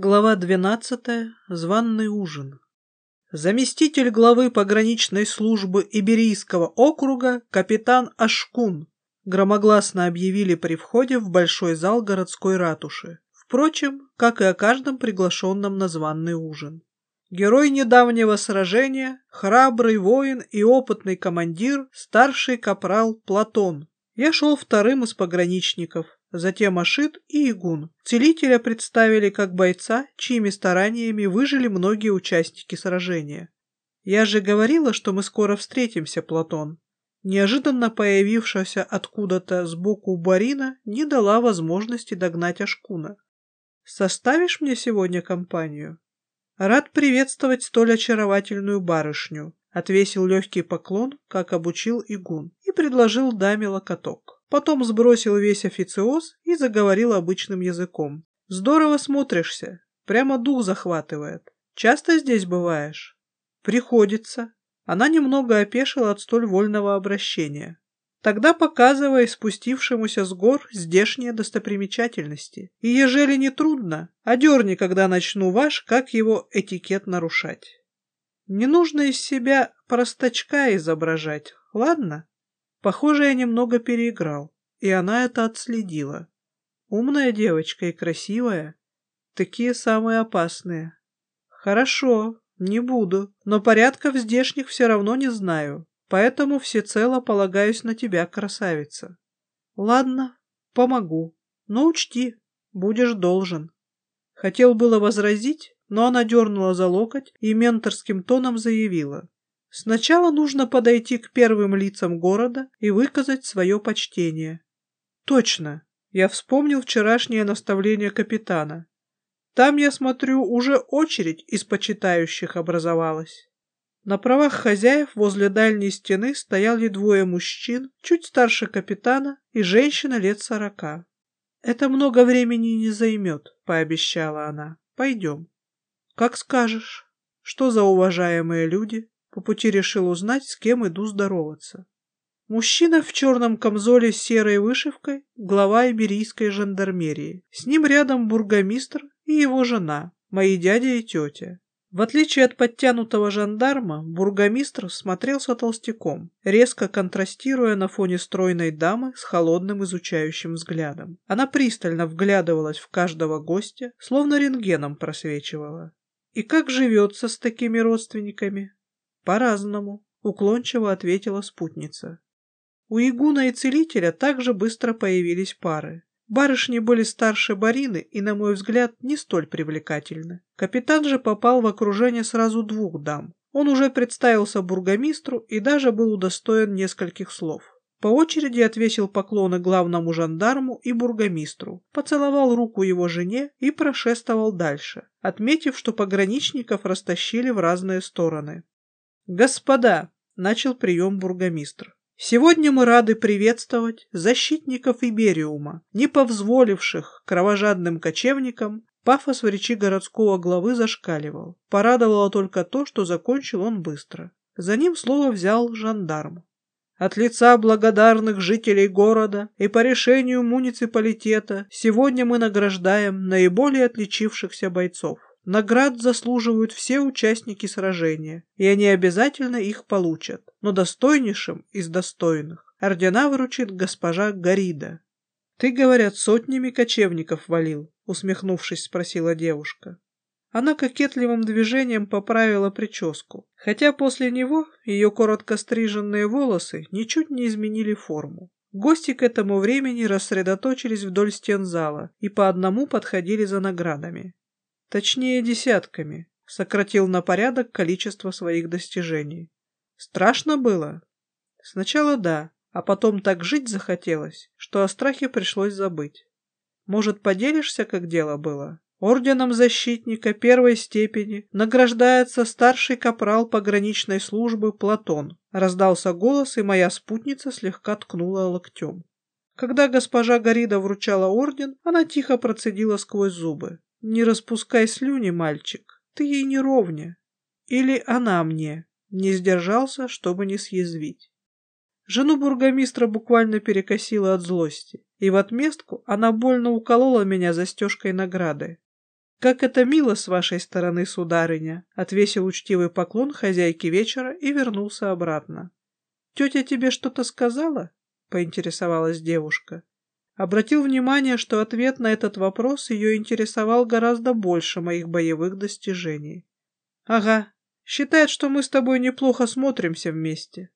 Глава 12. Званный ужин. Заместитель главы пограничной службы Иберийского округа капитан Ашкун громогласно объявили при входе в большой зал городской ратуши. Впрочем, как и о каждом приглашенном на званный ужин. Герой недавнего сражения, храбрый воин и опытный командир, старший капрал Платон. Я шел вторым из пограничников, затем Ашит и Игун. Целителя представили как бойца, чьими стараниями выжили многие участники сражения. «Я же говорила, что мы скоро встретимся, Платон». Неожиданно появившаяся откуда-то сбоку Барина не дала возможности догнать Ашкуна. «Составишь мне сегодня компанию?» «Рад приветствовать столь очаровательную барышню», — отвесил легкий поклон, как обучил Игун, и предложил даме локоток. Потом сбросил весь официоз и заговорил обычным языком. «Здорово смотришься. Прямо дух захватывает. Часто здесь бываешь?» «Приходится». Она немного опешила от столь вольного обращения. Тогда показывай спустившемуся с гор здешние достопримечательности. И ежели не трудно, одерни, когда начну ваш, как его этикет нарушать. Не нужно из себя простачка изображать, ладно? Похоже, я немного переиграл, и она это отследила. Умная девочка и красивая. Такие самые опасные. Хорошо, не буду, но порядков здешних все равно не знаю, поэтому всецело полагаюсь на тебя, красавица. Ладно, помогу, но учти, будешь должен. Хотел было возразить, но она дернула за локоть и менторским тоном заявила. Сначала нужно подойти к первым лицам города и выказать свое почтение. Точно, я вспомнил вчерашнее наставление капитана. Там, я смотрю, уже очередь из почитающих образовалась. На правах хозяев возле дальней стены стояли двое мужчин, чуть старше капитана, и женщина лет сорока. «Это много времени не займет», — пообещала она. «Пойдем». «Как скажешь. Что за уважаемые люди?» По пути решил узнать, с кем иду здороваться. Мужчина в черном камзоле с серой вышивкой, глава иберийской жандармерии. С ним рядом бургомистр и его жена, мои дядя и тетя. В отличие от подтянутого жандарма, бургомистр смотрелся толстяком, резко контрастируя на фоне стройной дамы с холодным изучающим взглядом. Она пристально вглядывалась в каждого гостя, словно рентгеном просвечивала. И как живется с такими родственниками? «По-разному», — уклончиво ответила спутница. У Игуна и Целителя также быстро появились пары. Барышни были старше Барины и, на мой взгляд, не столь привлекательны. Капитан же попал в окружение сразу двух дам. Он уже представился бургомистру и даже был удостоен нескольких слов. По очереди отвесил поклоны главному жандарму и бургомистру, поцеловал руку его жене и прошествовал дальше, отметив, что пограничников растащили в разные стороны. «Господа!» — начал прием бургомистр. «Сегодня мы рады приветствовать защитников Ибериума, не повзволивших кровожадным кочевникам Пафос в речи городского главы зашкаливал. Порадовало только то, что закончил он быстро. За ним слово взял жандарм. От лица благодарных жителей города и по решению муниципалитета сегодня мы награждаем наиболее отличившихся бойцов. Наград заслуживают все участники сражения, и они обязательно их получат, но достойнейшим из достойных ордена вручит госпожа Гарида. «Ты, говорят, сотнями кочевников валил?» — усмехнувшись, спросила девушка. Она кокетливым движением поправила прическу, хотя после него ее коротко стриженные волосы ничуть не изменили форму. Гости к этому времени рассредоточились вдоль стен зала и по одному подходили за наградами. Точнее, десятками. Сократил на порядок количество своих достижений. Страшно было? Сначала да, а потом так жить захотелось, что о страхе пришлось забыть. Может, поделишься, как дело было? Орденом защитника первой степени награждается старший капрал пограничной службы Платон. Раздался голос, и моя спутница слегка ткнула локтем. Когда госпожа Горида вручала орден, она тихо процедила сквозь зубы. Не распускай слюни, мальчик, ты ей не ровня. Или она мне. Не сдержался, чтобы не съязвить. Жену бургомистра буквально перекосила от злости, и в отместку она больно уколола меня застежкой награды. «Как это мило с вашей стороны, сударыня!» — отвесил учтивый поклон хозяйке вечера и вернулся обратно. «Тетя тебе что-то сказала?» — поинтересовалась девушка. Обратил внимание, что ответ на этот вопрос ее интересовал гораздо больше моих боевых достижений. «Ага, считает, что мы с тобой неплохо смотримся вместе.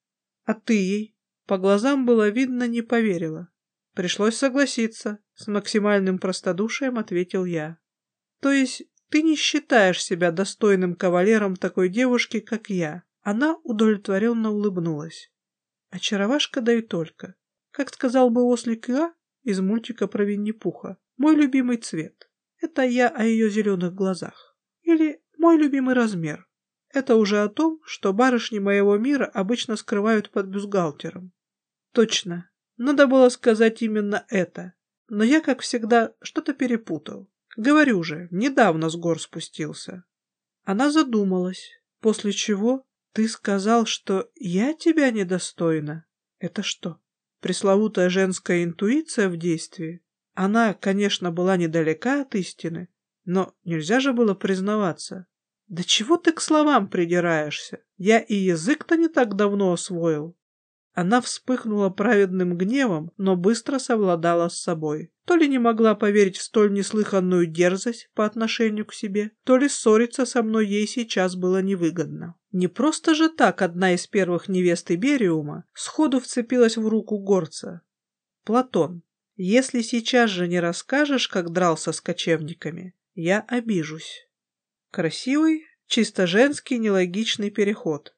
А ты ей?» По глазам было видно, не поверила. Пришлось согласиться, с максимальным простодушием ответил я. То есть ты не считаешь себя достойным кавалером такой девушки, как я? Она удовлетворенно улыбнулась. Очаровашка да и только. Как сказал бы ослик Иа из мультика про Винни-Пуха, мой любимый цвет. Это я о ее зеленых глазах. Или мой любимый размер. Это уже о том, что барышни моего мира обычно скрывают под бюстгальтером. Точно, надо было сказать именно это. Но я, как всегда, что-то перепутал. Говорю же, недавно с гор спустился. Она задумалась, после чего ты сказал, что я тебя недостойна. Это что, пресловутая женская интуиция в действии? Она, конечно, была недалека от истины, но нельзя же было признаваться. Да чего ты к словам придираешься? Я и язык-то не так давно освоил. Она вспыхнула праведным гневом, но быстро совладала с собой. То ли не могла поверить в столь неслыханную дерзость по отношению к себе, то ли ссориться со мной ей сейчас было невыгодно. Не просто же так одна из первых невест Ибериума сходу вцепилась в руку горца. «Платон, если сейчас же не расскажешь, как дрался с кочевниками, я обижусь». Красивый, чисто женский, нелогичный переход.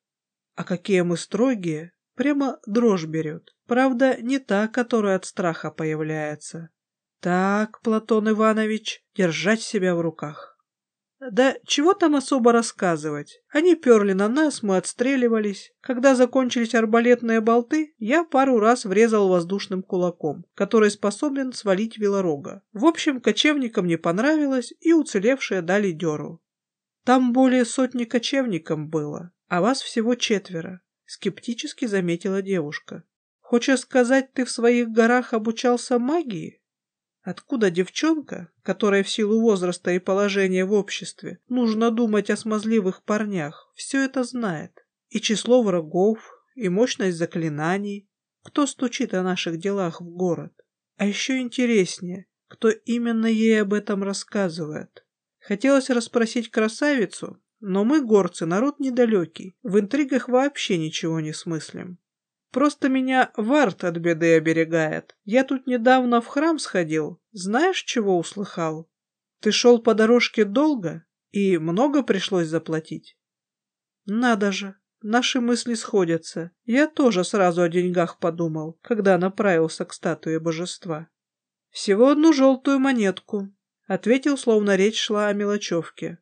А какие мы строгие, Прямо дрожь берет. Правда, не та, которая от страха появляется. Так, Платон Иванович, держать себя в руках. Да чего там особо рассказывать? Они перли на нас, мы отстреливались. Когда закончились арбалетные болты, я пару раз врезал воздушным кулаком, который способен свалить велорога. В общем, кочевникам не понравилось, и уцелевшие дали дёру. Там более сотни кочевников было, а вас всего четверо. — скептически заметила девушка. «Хочешь сказать, ты в своих горах обучался магии? Откуда девчонка, которая в силу возраста и положения в обществе нужно думать о смазливых парнях, все это знает? И число врагов, и мощность заклинаний. Кто стучит о наших делах в город? А еще интереснее, кто именно ей об этом рассказывает. Хотелось расспросить красавицу, но мы, горцы, народ недалекий, в интригах вообще ничего не смыслим. Просто меня варт от беды оберегает. Я тут недавно в храм сходил. Знаешь, чего услыхал? Ты шел по дорожке долго, и много пришлось заплатить? Надо же, наши мысли сходятся. Я тоже сразу о деньгах подумал, когда направился к статуе божества. Всего одну желтую монетку, — ответил, словно речь шла о мелочевке.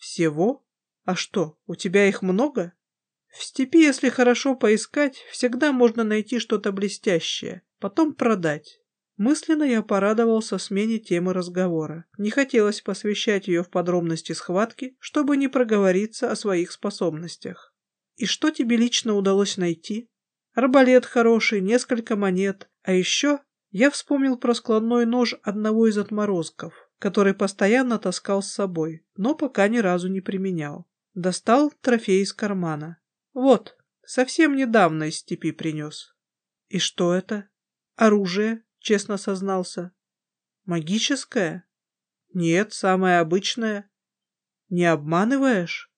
Всего? А что, у тебя их много? В степи, если хорошо поискать, всегда можно найти что-то блестящее, потом продать. Мысленно я порадовался смене темы разговора. Не хотелось посвящать ее в подробности схватки, чтобы не проговориться о своих способностях. И что тебе лично удалось найти? Арбалет хороший, несколько монет. А еще я вспомнил про складной нож одного из отморозков который постоянно таскал с собой, но пока ни разу не применял. Достал трофей из кармана. Вот, совсем недавно из степи принес. И что это? Оружие, честно сознался. Магическое? Нет, самое обычное. Не обманываешь?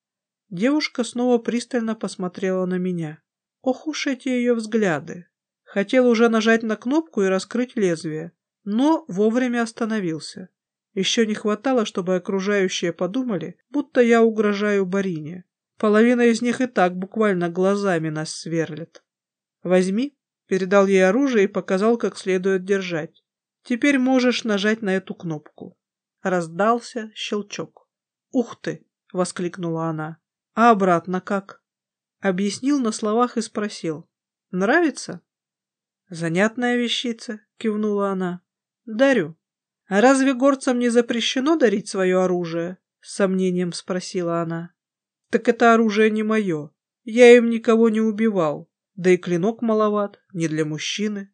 Девушка снова пристально посмотрела на меня. Ох уж эти ее взгляды. Хотел уже нажать на кнопку и раскрыть лезвие, но вовремя остановился. Еще не хватало, чтобы окружающие подумали, будто я угрожаю Барине. Половина из них и так буквально глазами нас сверлит. «Возьми», — передал ей оружие и показал, как следует держать. «Теперь можешь нажать на эту кнопку». Раздался щелчок. «Ух ты!» — воскликнула она. «А обратно как?» Объяснил на словах и спросил. «Нравится?» «Занятная вещица», — кивнула она. «Дарю». «А разве горцам не запрещено дарить свое оружие?» — с сомнением спросила она. «Так это оружие не мое. Я им никого не убивал. Да и клинок маловат, не для мужчины».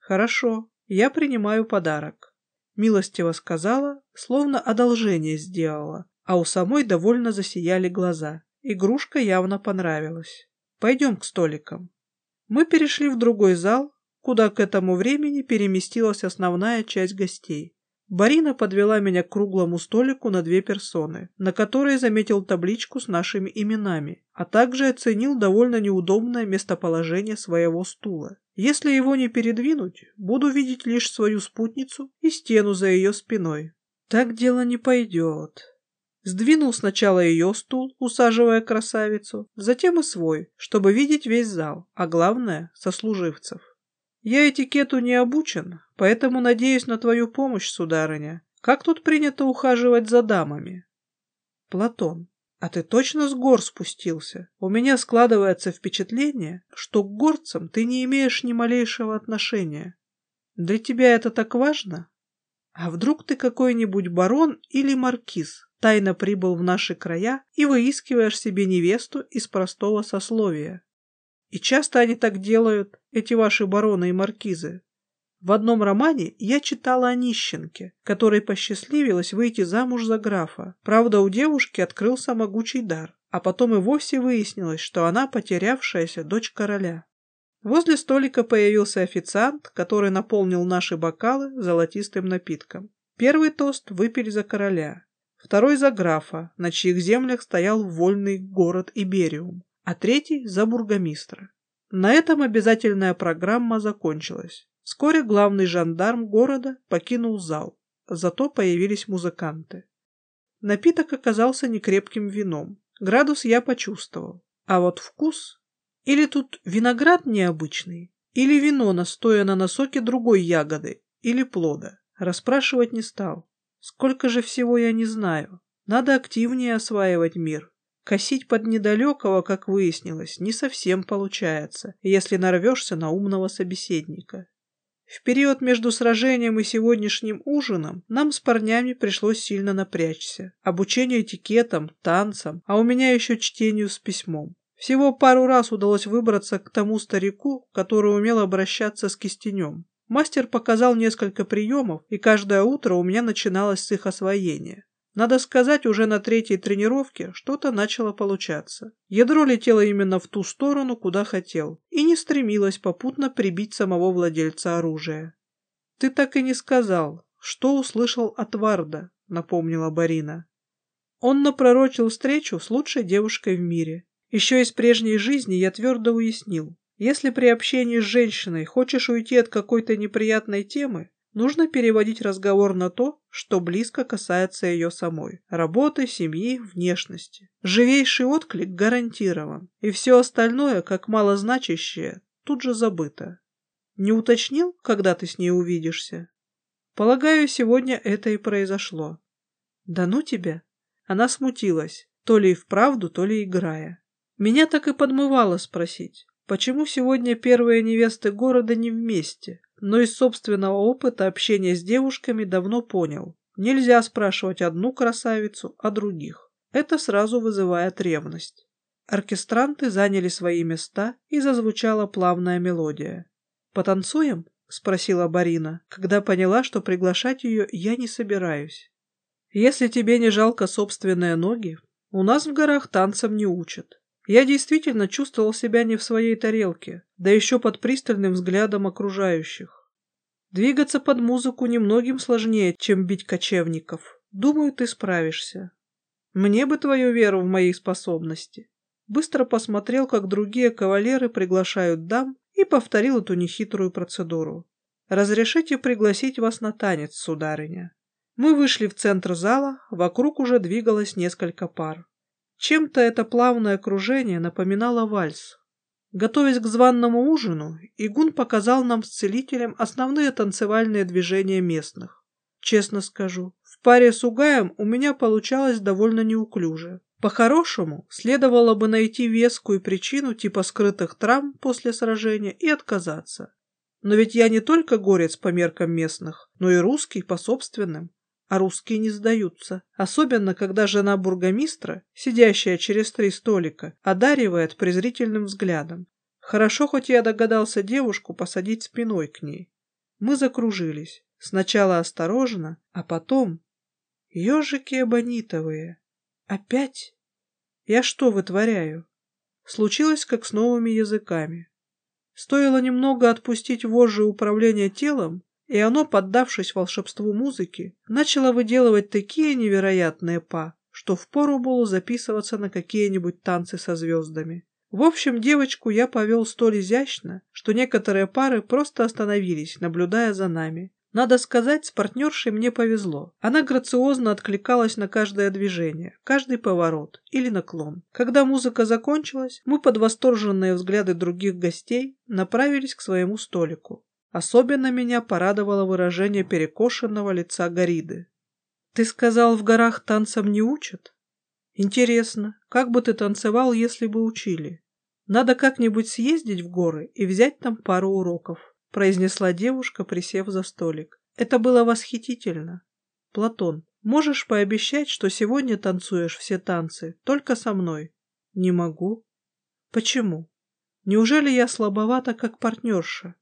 «Хорошо, я принимаю подарок». милостиво сказала, словно одолжение сделала, а у самой довольно засияли глаза. Игрушка явно понравилась. Пойдем к столикам. Мы перешли в другой зал, куда к этому времени переместилась основная часть гостей. Барина подвела меня к круглому столику на две персоны, на которой заметил табличку с нашими именами, а также оценил довольно неудобное местоположение своего стула. Если его не передвинуть, буду видеть лишь свою спутницу и стену за ее спиной. Так дело не пойдет. Сдвинул сначала ее стул, усаживая красавицу, затем и свой, чтобы видеть весь зал, а главное — сослуживцев. Я этикету не обучен, поэтому надеюсь на твою помощь, сударыня. Как тут принято ухаживать за дамами? Платон, а ты точно с гор спустился? У меня складывается впечатление, что к горцам ты не имеешь ни малейшего отношения. Для тебя это так важно? А вдруг ты какой-нибудь барон или маркиз, тайно прибыл в наши края и выискиваешь себе невесту из простого сословия? И часто они так делают, эти ваши бароны и маркизы. В одном романе я читала о нищенке, которой посчастливилось выйти замуж за графа. Правда, у девушки открылся могучий дар, а потом и вовсе выяснилось, что она потерявшаяся дочь короля. Возле столика появился официант, который наполнил наши бокалы золотистым напитком. Первый тост выпили за короля, второй за графа, на чьих землях стоял вольный город Ибериум а третий за бургомистра. На этом обязательная программа закончилась. Вскоре главный жандарм города покинул зал, зато появились музыканты. Напиток оказался некрепким вином. Градус я почувствовал. А вот вкус... Или тут виноград необычный, или вино настояно на соке другой ягоды или плода. Расспрашивать не стал. Сколько же всего я не знаю. Надо активнее осваивать мир. Косить под недалекого, как выяснилось, не совсем получается, если нарвешься на умного собеседника. В период между сражением и сегодняшним ужином нам с парнями пришлось сильно напрячься. Обучение этикетам, танцам, а у меня еще чтению с письмом. Всего пару раз удалось выбраться к тому старику, который умел обращаться с кистенем. Мастер показал несколько приемов, и каждое утро у меня начиналось с их освоения. Надо сказать, уже на третьей тренировке что-то начало получаться. Ядро летело именно в ту сторону, куда хотел, и не стремилось попутно прибить самого владельца оружия. «Ты так и не сказал, что услышал от Варда», — напомнила Барина. Он напророчил встречу с лучшей девушкой в мире. Еще из прежней жизни я твердо уяснил, если при общении с женщиной хочешь уйти от какой-то неприятной темы, Нужно переводить разговор на то, что близко касается ее самой. Работы, семьи, внешности. Живейший отклик гарантирован, и все остальное, как малозначащее, тут же забыто. Не уточнил, когда ты с ней увидишься? Полагаю, сегодня это и произошло. Да ну тебя! Она смутилась, то ли и вправду, то ли играя. Меня так и подмывало спросить, почему сегодня первые невесты города не вместе, но из собственного опыта общения с девушками давно понял. Нельзя спрашивать одну красавицу о других. Это сразу вызывает ревность. Оркестранты заняли свои места, и зазвучала плавная мелодия. «Потанцуем?» — спросила Барина, когда поняла, что приглашать ее я не собираюсь. «Если тебе не жалко собственные ноги, у нас в горах танцам не учат. Я действительно чувствовал себя не в своей тарелке, да еще под пристальным взглядом окружающих. Двигаться под музыку немногим сложнее, чем бить кочевников. Думаю, ты справишься. Мне бы твою веру в мои способности. Быстро посмотрел, как другие кавалеры приглашают дам, и повторил эту нехитрую процедуру. «Разрешите пригласить вас на танец, сударыня». Мы вышли в центр зала, вокруг уже двигалось несколько пар. Чем-то это плавное окружение напоминало вальс. Готовясь к званному ужину, Игун показал нам с целителем основные танцевальные движения местных. Честно скажу, в паре с Угаем у меня получалось довольно неуклюже. По-хорошему, следовало бы найти вескую причину типа скрытых травм после сражения и отказаться. Но ведь я не только горец по меркам местных, но и русский по собственным а русские не сдаются. Особенно, когда жена бургомистра, сидящая через три столика, одаривает презрительным взглядом. Хорошо, хоть я догадался девушку посадить спиной к ней. Мы закружились. Сначала осторожно, а потом... Ежики абонитовые. Опять? Я что вытворяю? Случилось, как с новыми языками. Стоило немного отпустить вожжи управления телом, и оно, поддавшись волшебству музыки, начало выделывать такие невероятные па, что впору было записываться на какие-нибудь танцы со звездами. В общем, девочку я повел столь изящно, что некоторые пары просто остановились, наблюдая за нами. Надо сказать, с партнершей мне повезло. Она грациозно откликалась на каждое движение, каждый поворот или наклон. Когда музыка закончилась, мы под восторженные взгляды других гостей направились к своему столику. Особенно меня порадовало выражение перекошенного лица Гориды. «Ты сказал, в горах танцам не учат?» Интересно, как бы ты танцевал, если бы учили? Надо как-нибудь съездить в горы и взять там пару уроков, произнесла девушка, присев за столик. Это было восхитительно. Платон, можешь пообещать, что сегодня танцуешь все танцы, только со мной? Не могу. Почему? Неужели я слабовата, как партнерша?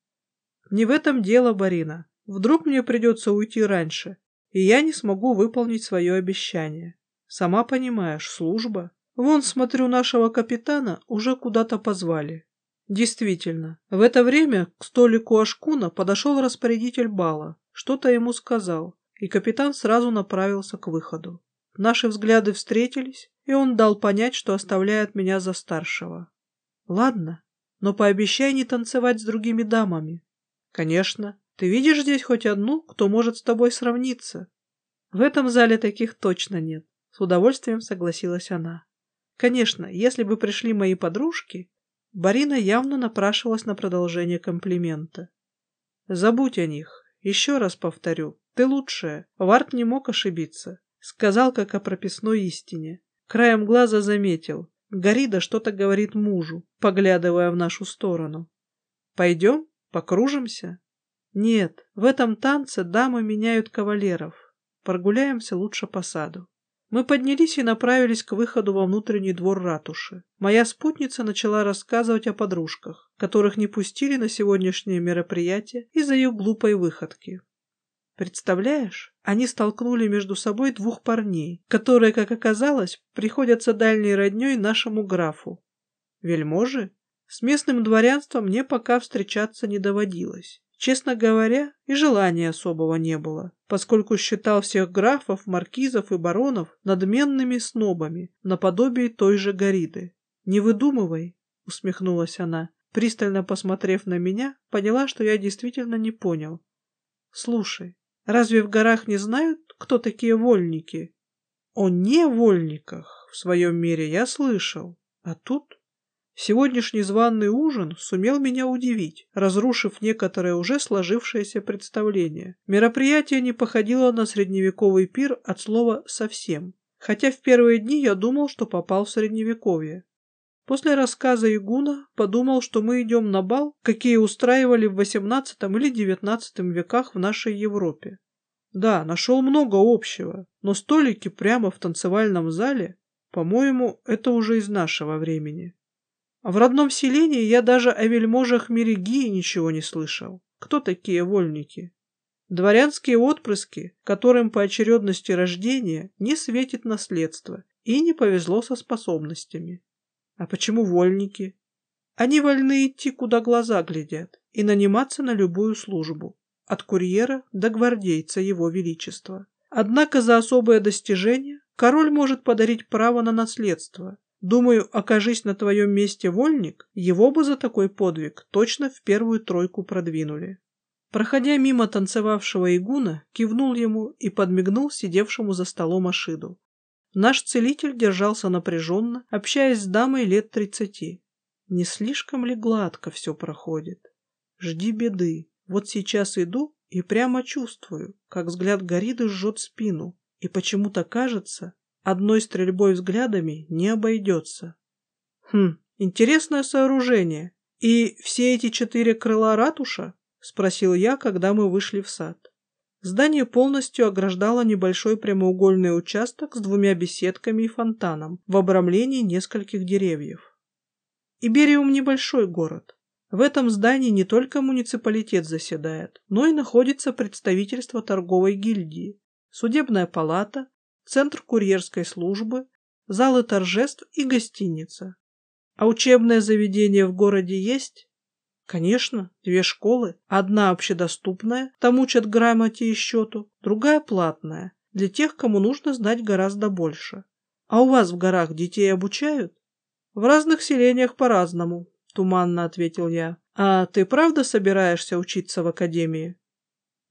Не в этом дело, Барина. Вдруг мне придется уйти раньше, и я не смогу выполнить свое обещание. Сама понимаешь, служба. Вон, смотрю, нашего капитана уже куда-то позвали. Действительно, в это время к столику Ашкуна подошел распорядитель бала, что-то ему сказал, и капитан сразу направился к выходу. Наши взгляды встретились, и он дал понять, что оставляет меня за старшего. Ладно, но пообещай не танцевать с другими дамами. Конечно, ты видишь здесь хоть одну, кто может с тобой сравниться? В этом зале таких точно нет. С удовольствием согласилась она. Конечно, если бы пришли мои подружки, Барина явно напрашивалась на продолжение комплимента. Забудь о них. Еще раз повторю. Ты лучшая. Варт не мог ошибиться. Сказал, как о прописной истине. Краем глаза заметил. Горида что-то говорит мужу, поглядывая в нашу сторону. Пойдем? Покружимся? Нет, в этом танце дамы меняют кавалеров. Прогуляемся лучше по саду. Мы поднялись и направились к выходу во внутренний двор ратуши. Моя спутница начала рассказывать о подружках, которых не пустили на сегодняшнее мероприятие из-за ее глупой выходки. Представляешь, они столкнули между собой двух парней, которые, как оказалось, приходятся дальней родней нашему графу. Вельможи? С местным дворянством мне пока встречаться не доводилось. Честно говоря, и желания особого не было, поскольку считал всех графов, маркизов и баронов надменными снобами, наподобие той же Гориды. «Не выдумывай», — усмехнулась она, пристально посмотрев на меня, поняла, что я действительно не понял. «Слушай, разве в горах не знают, кто такие вольники?» «О невольниках в своем мире я слышал, а тут...» Сегодняшний званый ужин сумел меня удивить, разрушив некоторое уже сложившееся представление. Мероприятие не походило на средневековый пир от слова «совсем», хотя в первые дни я думал, что попал в средневековье. После рассказа Игуна подумал, что мы идем на бал, какие устраивали в XVIII или XIX веках в нашей Европе. Да, нашел много общего, но столики прямо в танцевальном зале, по-моему, это уже из нашего времени. В родном селении я даже о вельможах Мерегии ничего не слышал. Кто такие вольники? Дворянские отпрыски, которым по очередности рождения не светит наследство и не повезло со способностями. А почему вольники? Они вольны идти, куда глаза глядят, и наниматься на любую службу, от курьера до гвардейца его величества. Однако за особое достижение король может подарить право на наследство, Думаю, окажись на твоем месте вольник, его бы за такой подвиг точно в первую тройку продвинули. Проходя мимо танцевавшего игуна, кивнул ему и подмигнул сидевшему за столом Ашиду. Наш целитель держался напряженно, общаясь с дамой лет тридцати. Не слишком ли гладко все проходит? Жди беды. Вот сейчас иду и прямо чувствую, как взгляд Гориды жжет спину, и почему-то кажется, Одной стрельбой взглядами не обойдется. Хм, интересное сооружение. И все эти четыре крыла ратуша? Спросил я, когда мы вышли в сад. Здание полностью ограждало небольшой прямоугольный участок с двумя беседками и фонтаном в обрамлении нескольких деревьев. Ибериум небольшой город. В этом здании не только муниципалитет заседает, но и находится представительство торговой гильдии, судебная палата, центр курьерской службы, залы торжеств и гостиница. А учебное заведение в городе есть? Конечно, две школы. Одна общедоступная, там учат грамоте и счету, другая платная, для тех, кому нужно знать гораздо больше. А у вас в горах детей обучают? В разных селениях по-разному, туманно ответил я. А ты правда собираешься учиться в академии?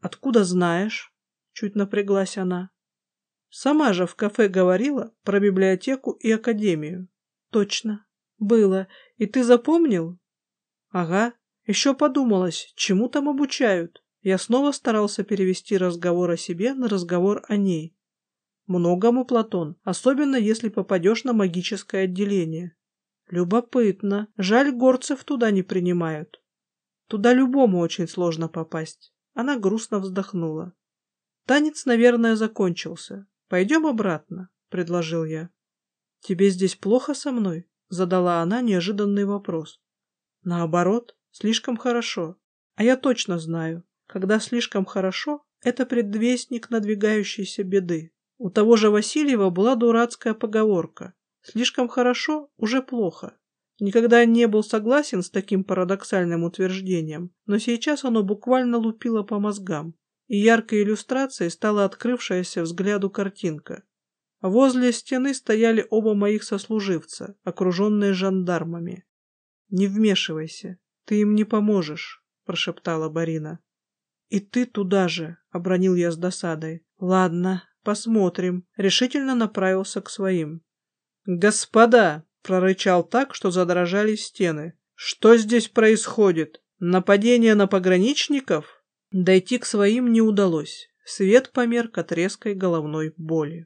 Откуда знаешь? Чуть напряглась она. Сама же в кафе говорила про библиотеку и академию. Точно. Было. И ты запомнил? Ага. Еще подумалось, чему там обучают. Я снова старался перевести разговор о себе на разговор о ней. Многому, Платон, особенно если попадешь на магическое отделение. Любопытно. Жаль, горцев туда не принимают. Туда любому очень сложно попасть. Она грустно вздохнула. Танец, наверное, закончился. Пойдем обратно, предложил я. Тебе здесь плохо со мной? Задала она неожиданный вопрос. Наоборот, Слишком хорошо. А я точно знаю, когда слишком хорошо, это предвестник надвигающейся беды. У того же Васильева была дурацкая поговорка «слишком хорошо – уже плохо». Никогда не был согласен с таким парадоксальным утверждением, но сейчас оно буквально лупило по мозгам, и яркой иллюстрацией стала открывшаяся взгляду картинка. Возле стены стояли оба моих сослуживца, окруженные жандармами. «Не вмешивайся», «Ты им не поможешь», — прошептала Барина. «И ты туда же», — обронил я с досадой. «Ладно, посмотрим», — решительно направился к своим. «Господа!» — прорычал так, что задрожали стены. «Что здесь происходит? Нападение на пограничников?» Дойти к своим не удалось. Свет померк от резкой головной боли.